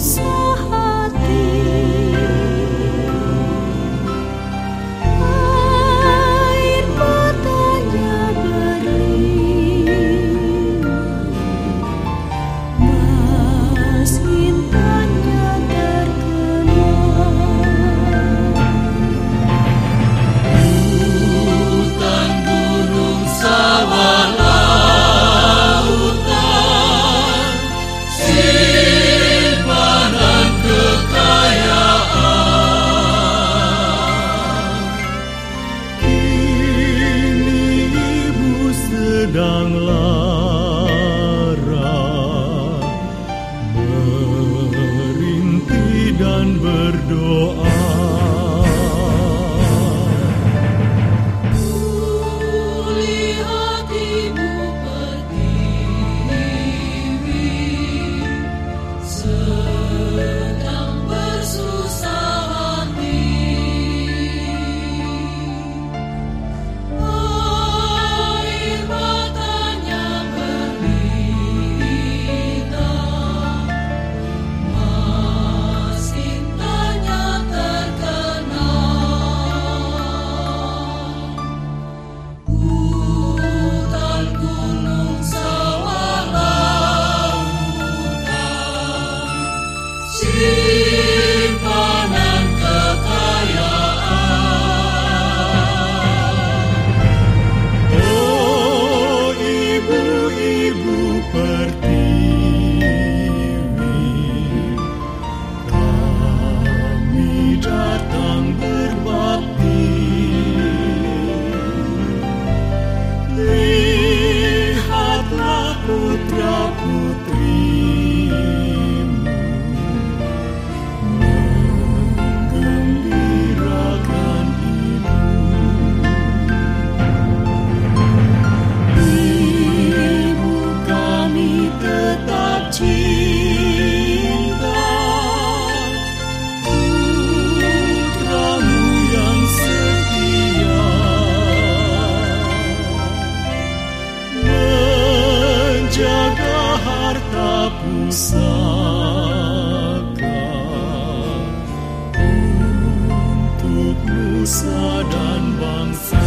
so enggan berdoa. Pusaka untuk nusa dan bangsa